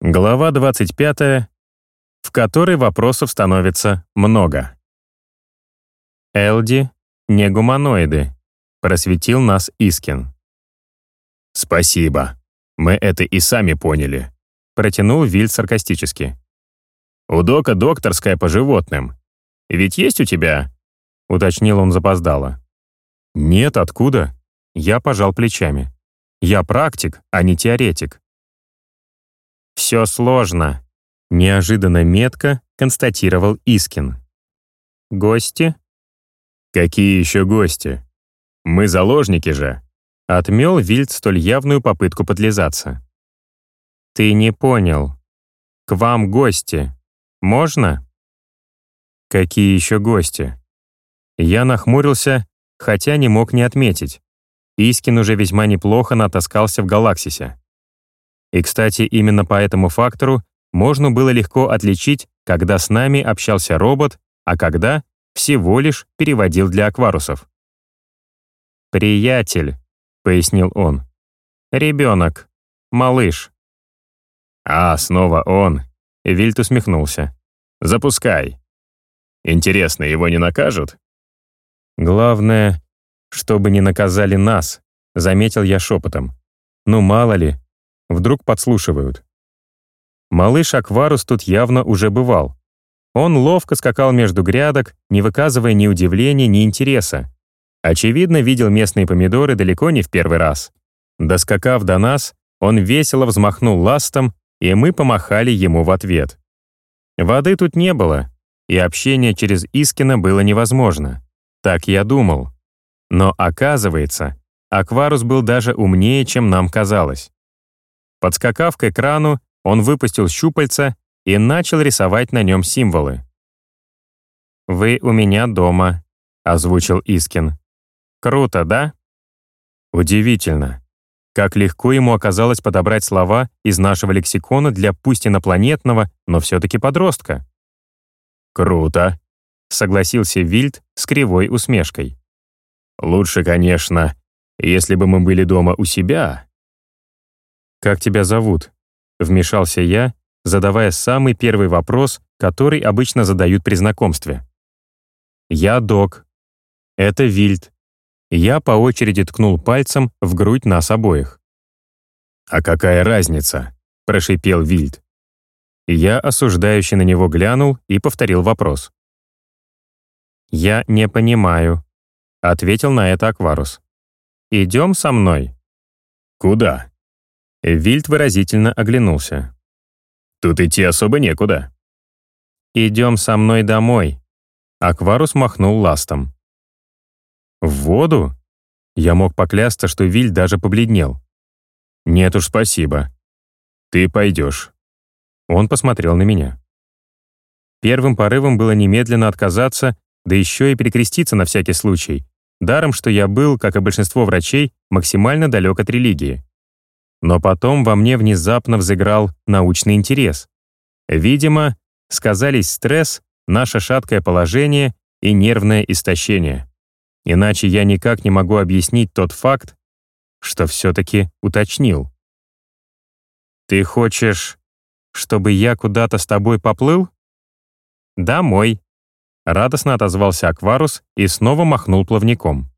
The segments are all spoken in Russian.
Глава 25, в которой вопросов становится много. Элди — не гуманоиды, просветил нас Искин. «Спасибо. Мы это и сами поняли», — протянул Вильд саркастически. «У Дока докторская по животным. Ведь есть у тебя?» — уточнил он запоздало. «Нет, откуда?» Я пожал плечами. «Я практик, а не теоретик». «Все сложно», — неожиданно метко констатировал Искин. «Гости?» «Какие еще гости? Мы заложники же», — отмел Вильд столь явную попытку подлизаться. «Ты не понял. К вам гости. Можно?» «Какие еще гости?» Я нахмурился, хотя не мог не отметить. Искин уже весьма неплохо натаскался в Галаксисе. И, кстати, именно по этому фактору можно было легко отличить, когда с нами общался робот, а когда всего лишь переводил для акварусов. «Приятель», — пояснил он. «Ребенок. Малыш». «А, снова он», — Вильт усмехнулся. «Запускай. Интересно, его не накажут?» «Главное, чтобы не наказали нас», — заметил я шепотом. «Ну, мало ли, вдруг подслушивают». Малыш Акварус тут явно уже бывал. Он ловко скакал между грядок, не выказывая ни удивления, ни интереса. Очевидно, видел местные помидоры далеко не в первый раз. Доскакав до нас, он весело взмахнул ластом, и мы помахали ему в ответ. Воды тут не было, и общение через Искина было невозможно. Так я думал. Но оказывается, Акварус был даже умнее, чем нам казалось. Подскакав к экрану, он выпустил щупальца и начал рисовать на нем символы. «Вы у меня дома», — озвучил Искин. «Круто, да?» Удивительно. Как легко ему оказалось подобрать слова из нашего лексикона для пусть инопланетного, но все-таки подростка. «Круто», — согласился Вильд с кривой усмешкой. «Лучше, конечно, если бы мы были дома у себя». «Как тебя зовут?» — вмешался я, задавая самый первый вопрос, который обычно задают при знакомстве. «Я док. Это Вильд». Я по очереди ткнул пальцем в грудь нас обоих. «А какая разница?» — прошипел Вильд. Я осуждающе на него глянул и повторил вопрос. «Я не понимаю», — ответил на это Акварус. «Идем со мной». «Куда?» Вильд выразительно оглянулся. «Тут идти особо некуда». «Идем со мной домой», — Акварус махнул ластом. «В воду?» Я мог поклясться, что Виль даже побледнел. «Нет уж, спасибо. Ты пойдешь». Он посмотрел на меня. Первым порывом было немедленно отказаться да еще и перекреститься на всякий случай, даром, что я был, как и большинство врачей, максимально далек от религии. Но потом во мне внезапно взыграл научный интерес. Видимо, сказались стресс, наше шаткое положение и нервное истощение. Иначе я никак не могу объяснить тот факт, что все-таки уточнил. «Ты хочешь, чтобы я куда-то с тобой поплыл?» «Домой», Радостно отозвался Акварус и снова махнул плавником.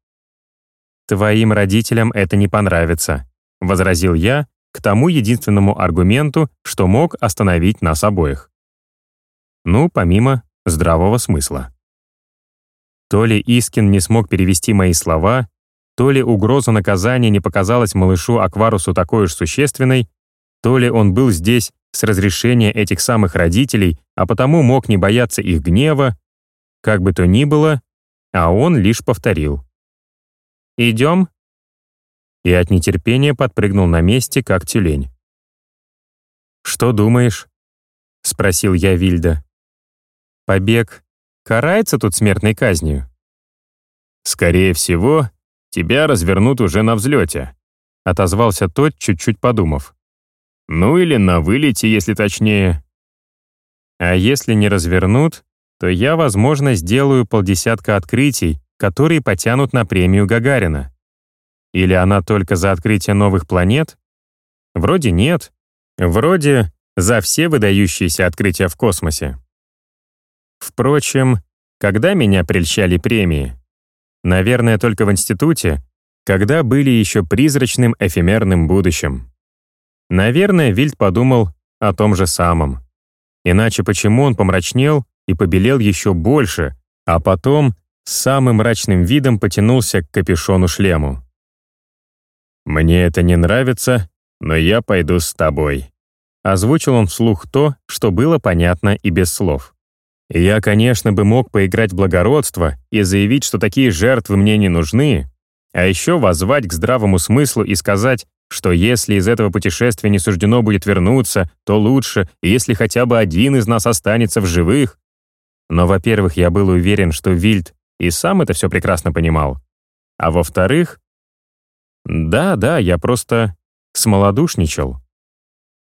«Твоим родителям это не понравится», — возразил я к тому единственному аргументу, что мог остановить нас обоих. Ну, помимо здравого смысла. То ли Искин не смог перевести мои слова, то ли угроза наказания не показалась малышу Акварусу такой уж существенной, то ли он был здесь с разрешения этих самых родителей, а потому мог не бояться их гнева, как бы то ни было, а он лишь повторил. «Идем?» И от нетерпения подпрыгнул на месте, как тюлень. «Что думаешь?» — спросил я Вильда. «Побег карается тут смертной казнью?» «Скорее всего, тебя развернут уже на взлете», — отозвался тот, чуть-чуть подумав. «Ну или на вылете, если точнее». «А если не развернут, то я, возможно, сделаю полдесятка открытий, которые потянут на премию Гагарина. Или она только за открытие новых планет? Вроде нет. Вроде за все выдающиеся открытия в космосе. Впрочем, когда меня прельщали премии? Наверное, только в институте, когда были еще призрачным эфемерным будущим. Наверное, Вильд подумал о том же самом. Иначе почему он помрачнел и побелел еще больше, а потом с самым мрачным видом потянулся к капюшону-шлему? «Мне это не нравится, но я пойду с тобой», Озвучил он вслух то, что было понятно и без слов. Я, конечно, бы мог поиграть в благородство и заявить, что такие жертвы мне не нужны, а еще воззвать к здравому смыслу и сказать, что если из этого путешествия не суждено будет вернуться, то лучше, если хотя бы один из нас останется в живых. Но, во-первых, я был уверен, что Вильд и сам это все прекрасно понимал. А во-вторых, да, да, я просто смолодушничал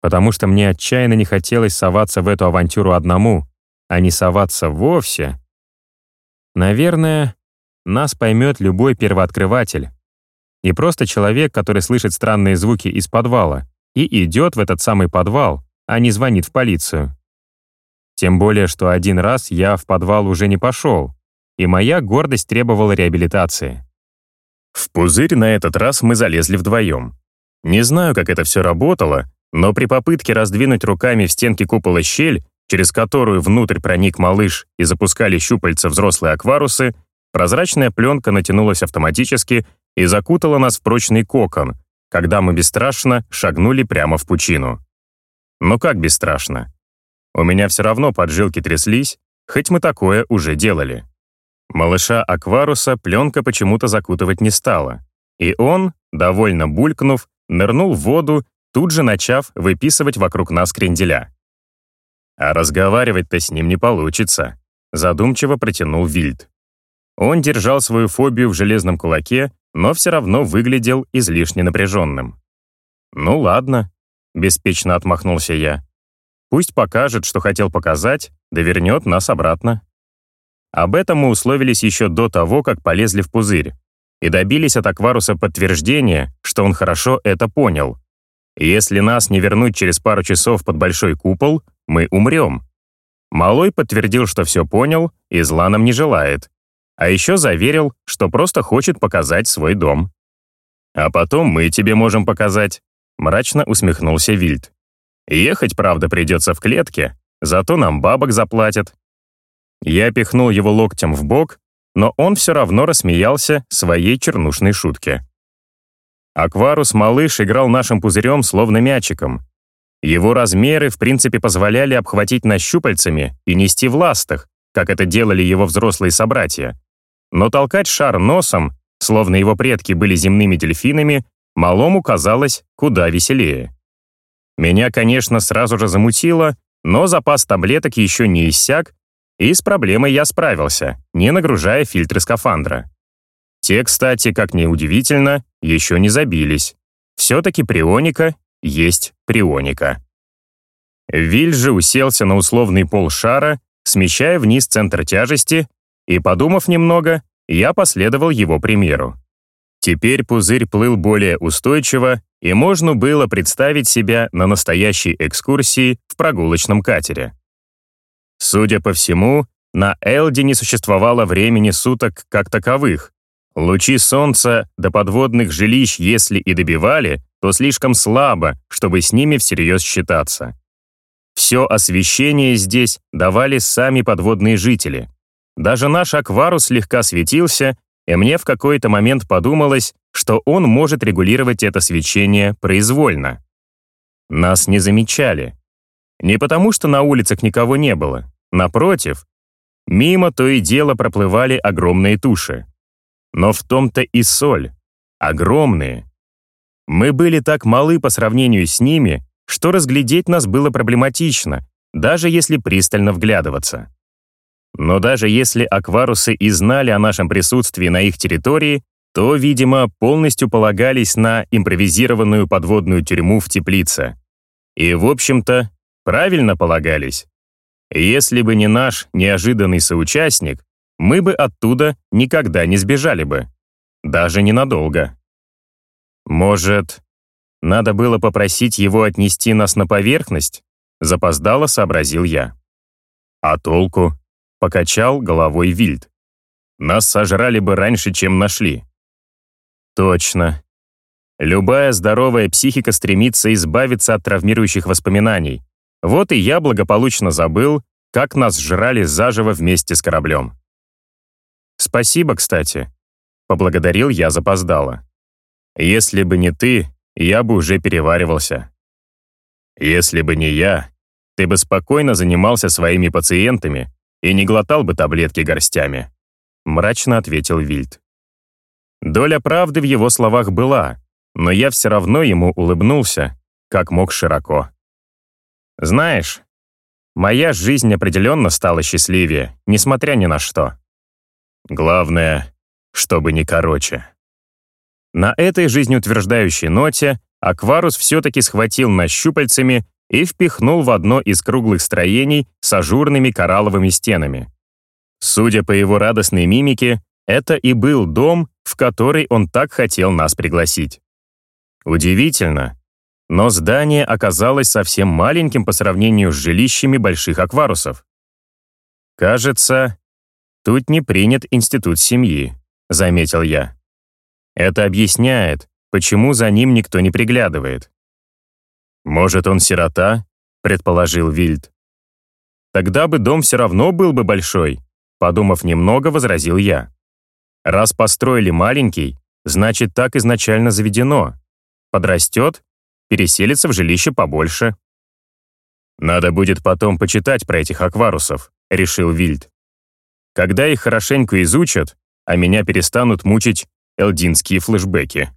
потому что мне отчаянно не хотелось соваться в эту авантюру одному, а не соваться вовсе. Наверное, нас поймет любой первооткрыватель. Не просто человек, который слышит странные звуки из подвала и идет в этот самый подвал, а не звонит в полицию. Тем более, что один раз я в подвал уже не пошел, и моя гордость требовала реабилитации. В пузырь на этот раз мы залезли вдвоем. Не знаю, как это все работало, но при попытке раздвинуть руками в стенке купола щель, через которую внутрь проник малыш и запускали щупальца взрослые акварусы, прозрачная пленка натянулась автоматически и закутала нас в прочный кокон, когда мы бесстрашно шагнули прямо в пучину. Но как бесстрашно? У меня все равно поджилки тряслись, хоть мы такое уже делали. Малыша Акваруса пленка почему-то закутывать не стала, и он, довольно булькнув, нырнул в воду тут же начав выписывать вокруг нас кренделя. «А разговаривать-то с ним не получится», — задумчиво протянул Вильд. Он держал свою фобию в железном кулаке, но все равно выглядел излишне напряженным. «Ну ладно», — беспечно отмахнулся я. «Пусть покажет, что хотел показать, да вернет нас обратно». Об этом мы условились еще до того, как полезли в пузырь, и добились от Акваруса подтверждения, что он хорошо это понял, если нас не вернуть через пару часов под большой купол, мы умрем. Малой подтвердил, что все понял и зла нам не желает. А еще заверил, что просто хочет показать свой дом. «А потом мы тебе можем показать», — мрачно усмехнулся Вильд. «Ехать, правда, придется в клетке, зато нам бабок заплатят». Я пихнул его локтем в бок, но он все равно рассмеялся своей чернушной шутке. Акварус-малыш играл нашим пузырем словно мячиком. Его размеры, в принципе, позволяли обхватить нас щупальцами и нести в ластах, как это делали его взрослые собратья. Но толкать шар носом, словно его предки были земными дельфинами, малому казалось куда веселее. Меня, конечно, сразу же замутило, но запас таблеток еще не иссяк, и с проблемой я справился, не нагружая фильтры скафандра. Те, кстати, как ни удивительно, еще не забились. Все-таки прионика есть прионика. Виль же уселся на условный пол шара, смещая вниз центр тяжести, и, подумав немного, я последовал его примеру. Теперь пузырь плыл более устойчиво, и можно было представить себя на настоящей экскурсии в прогулочном катере. Судя по всему, на Элде не существовало времени суток как таковых, Лучи солнца до подводных жилищ, если и добивали, то слишком слабо, чтобы с ними всерьез считаться. Все освещение здесь давали сами подводные жители. Даже наш акварус слегка светился, и мне в какой-то момент подумалось, что он может регулировать это свечение произвольно. Нас не замечали. Не потому, что на улицах никого не было. Напротив, мимо то и дело проплывали огромные туши. Но в том-то и соль. Огромные. Мы были так малы по сравнению с ними, что разглядеть нас было проблематично, даже если пристально вглядываться. Но даже если акварусы и знали о нашем присутствии на их территории, то, видимо, полностью полагались на импровизированную подводную тюрьму в теплице. И, в общем-то, правильно полагались. Если бы не наш неожиданный соучастник, мы бы оттуда никогда не сбежали бы. Даже ненадолго. Может, надо было попросить его отнести нас на поверхность? Запоздало сообразил я. А толку? Покачал головой Вильд. Нас сожрали бы раньше, чем нашли. Точно. Любая здоровая психика стремится избавиться от травмирующих воспоминаний. Вот и я благополучно забыл, как нас жрали заживо вместе с кораблем. Спасибо, кстати. Поблагодарил я запоздало. Если бы не ты, я бы уже переваривался. Если бы не я, ты бы спокойно занимался своими пациентами и не глотал бы таблетки горстями», — мрачно ответил Вильд. Доля правды в его словах была, но я все равно ему улыбнулся, как мог широко. «Знаешь, моя жизнь определенно стала счастливее, несмотря ни на что. Главное, чтобы не короче». На этой жизнеутверждающей ноте Акварус все-таки схватил нас щупальцами и впихнул в одно из круглых строений с ажурными коралловыми стенами. Судя по его радостной мимике, это и был дом, в который он так хотел нас пригласить. Удивительно, но здание оказалось совсем маленьким по сравнению с жилищами больших акварусов. «Кажется, тут не принят институт семьи», — заметил я. Это объясняет, почему за ним никто не приглядывает. «Может, он сирота?» — предположил Вильд. «Тогда бы дом все равно был бы большой», — подумав немного, возразил я. «Раз построили маленький, значит, так изначально заведено. Подрастет, переселится в жилище побольше». «Надо будет потом почитать про этих акварусов», — решил Вильд. «Когда их хорошенько изучат, а меня перестанут мучить элдинские флешбеки».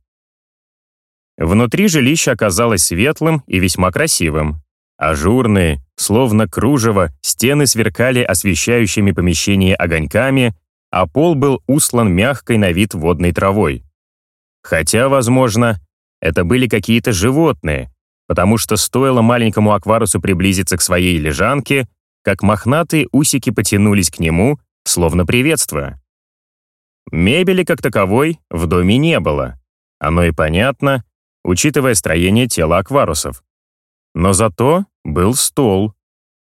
Внутри жилище оказалось светлым и весьма красивым. Ажурные, словно кружево, стены сверкали освещающими помещение огоньками, а пол был услан мягкой на вид водной травой. Хотя, возможно, это были какие-то животные, потому что стоило маленькому акварусу приблизиться к своей лежанке, как мохнатые усики потянулись к нему, словно приветствуя. Мебели как таковой в доме не было. Оно и понятно, учитывая строение тела акварусов. Но зато был стол.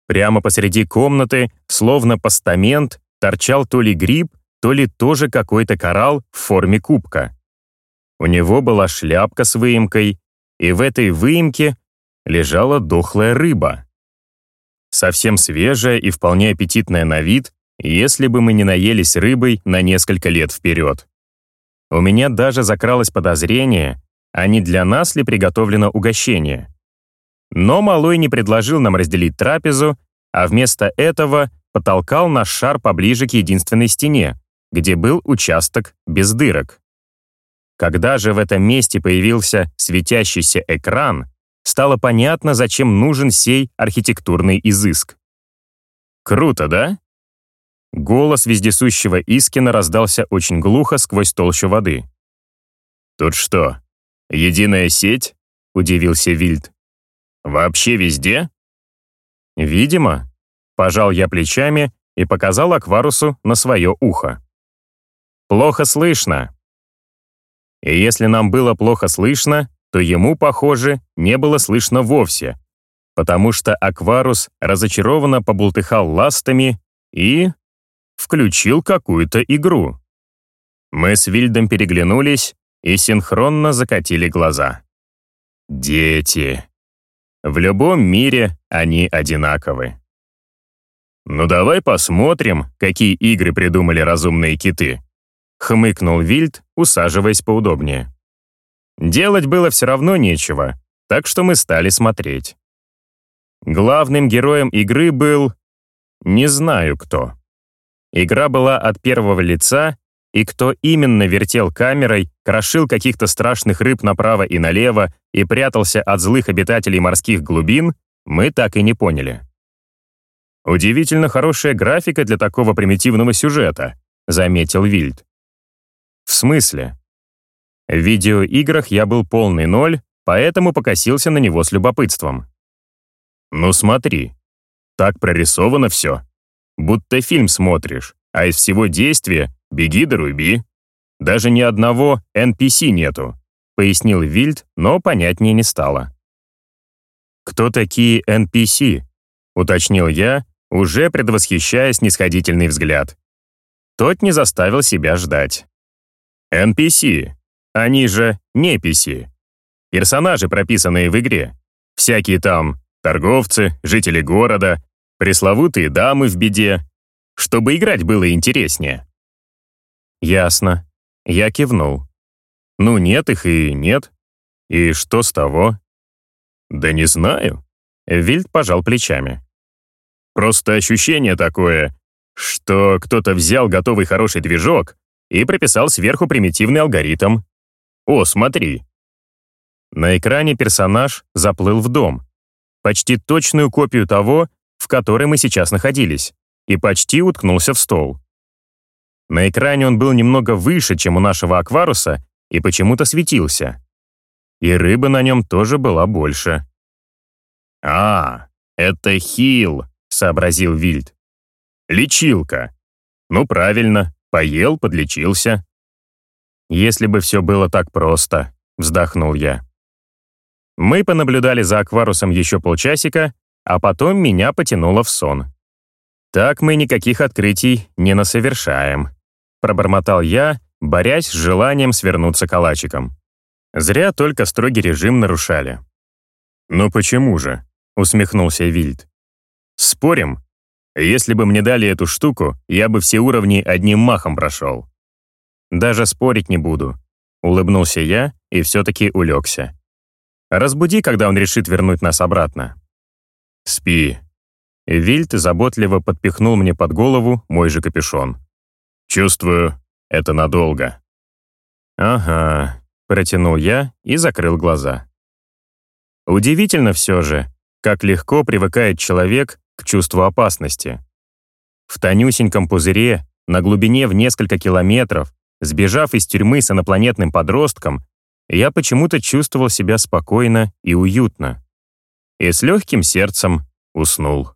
Прямо посреди комнаты, словно постамент, торчал то ли гриб, то ли тоже какой-то коралл в форме кубка. У него была шляпка с выемкой, и в этой выемке лежала дохлая рыба. Совсем свежая и вполне аппетитная на вид, если бы мы не наелись рыбой на несколько лет вперед. У меня даже закралось подозрение, а не для нас ли приготовлено угощение. Но Малой не предложил нам разделить трапезу, а вместо этого потолкал наш шар поближе к единственной стене, где был участок без дырок. Когда же в этом месте появился светящийся экран, стало понятно, зачем нужен сей архитектурный изыск. Круто, да? Голос вездесущего Искина раздался очень глухо сквозь толщу воды. «Тут что, «Единая сеть?» — удивился Вильд. «Вообще везде?» «Видимо», — пожал я плечами и показал Акварусу на свое ухо. «Плохо слышно». И если нам было плохо слышно, то ему, похоже, не было слышно вовсе, потому что Акварус разочарованно побултыхал ластами и... включил какую-то игру. Мы с Вильдом переглянулись, и синхронно закатили глаза. Дети. В любом мире они одинаковы. «Ну давай посмотрим, какие игры придумали разумные киты», хмыкнул Вильд, усаживаясь поудобнее. Делать было все равно нечего, так что мы стали смотреть. Главным героем игры был... Не знаю кто. Игра была от первого лица и кто именно вертел камерой, крошил каких-то страшных рыб направо и налево и прятался от злых обитателей морских глубин, мы так и не поняли. «Удивительно хорошая графика для такого примитивного сюжета», заметил Вильд. «В смысле?» В видеоиграх я был полный ноль, поэтому покосился на него с любопытством. «Ну смотри, так прорисовано все. Будто фильм смотришь, а из всего действия Беги да руби. Даже ни одного NPC нету», — пояснил Вильд, но понятнее не стало. кто такие NPC?» — уточнил я, уже предвосхищая снисходительный взгляд. Тот не заставил себя ждать. NPC, они же не PC. Персонажи, прописанные в игре. Всякие там торговцы, жители города, пресловутые дамы в беде. Чтобы играть было интереснее. Ясно. Я кивнул. Ну, нет их и нет. И что с того? Да не знаю. Вильд пожал плечами. Просто ощущение такое, что кто-то взял готовый хороший движок и прописал сверху примитивный алгоритм. О, смотри. На экране персонаж заплыл в дом. Почти точную копию того, в которой мы сейчас находились, и почти уткнулся в стол. На экране он был немного выше, чем у нашего акваруса, и почему-то светился. И рыба на нем тоже была больше. «А, это хил», — сообразил Вильд. «Лечилка. Ну, правильно, поел, подлечился». «Если бы все было так просто», — вздохнул я. Мы понаблюдали за акварусом еще полчасика, а потом меня потянуло в сон. «Так мы никаких открытий не насовершаем», — пробормотал я, борясь с желанием свернуться калачиком. Зря только строгий режим нарушали. «Ну почему же?» — усмехнулся Вильд. «Спорим? Если бы мне дали эту штуку, я бы все уровни одним махом прошел». «Даже спорить не буду», — улыбнулся я и все-таки улегся. «Разбуди, когда он решит вернуть нас обратно». «Спи». Вильд заботливо подпихнул мне под голову мой же капюшон. «Чувствую, это надолго». «Ага», — протянул я и закрыл глаза. Удивительно все же, как легко привыкает человек к чувству опасности. В тонюсеньком пузыре, на глубине в несколько километров, сбежав из тюрьмы с инопланетным подростком, я почему-то чувствовал себя спокойно и уютно. И с легким сердцем уснул.